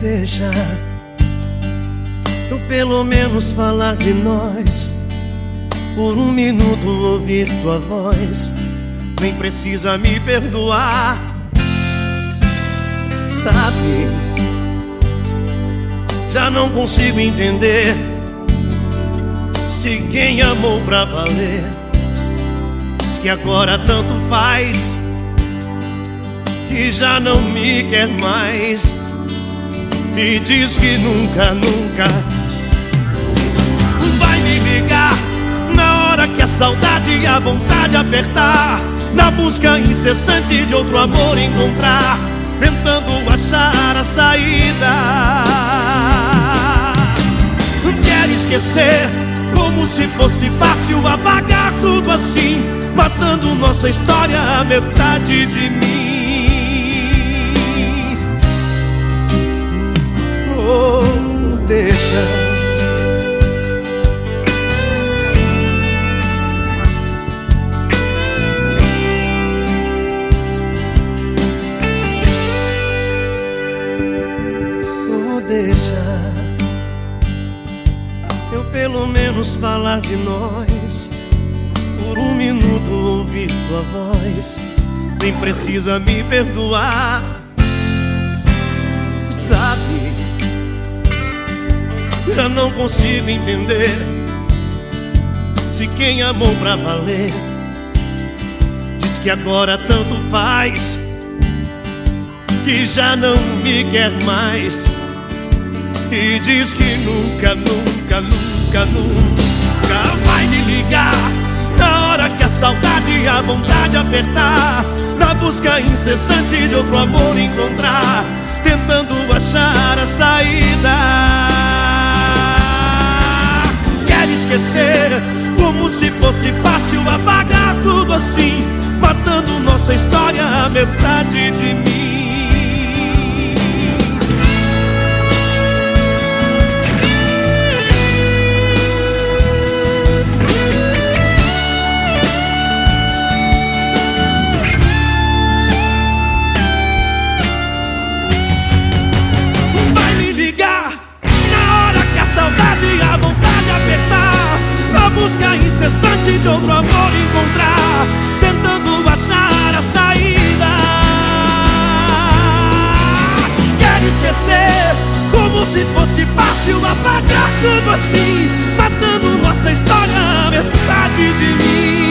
deixa eu pelo menos falar de nós. Por um minuto ouvir tua voz. Nem precisa me perdoar. Sabe, já não consigo entender se quem amou pra valer diz que agora tanto faz que já não me quer mais. Me diz que nunca, nunca vai me ligar na hora que a saudade e a vontade apertar. Na busca incessante de outro amor encontrar, tentando achar a saída. Quer esquecer como se fosse fácil apagar tudo assim, matando nossa história a metade de mim. Pelo menos falar de nós. Por um minuto ouvir tua voz. Nem precisa me perdoar. Sabe? Já não consigo entender Se quem amou pra valer Diz que agora tanto faz Que já não me quer mais E diz que nunca, nunca, nunca, nunca Vai me ligar. Na hora que a saudade e a vontade apertar Na busca incessante de outro amor encontrar Tentando achar a saída. Esquecer Como se fosse fácil apagar tudo assim Matando nossa história a metade de mim incessante de outro amor encontrar, tentando achar a saída. Quer esquecer, como se fosse fácil apagar tudo assim, matando nossa história, metade de mim.